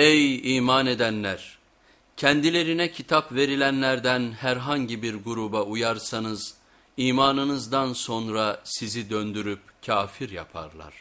Ey iman edenler! Kendilerine kitap verilenlerden herhangi bir gruba uyarsanız, imanınızdan sonra sizi döndürüp kafir yaparlar.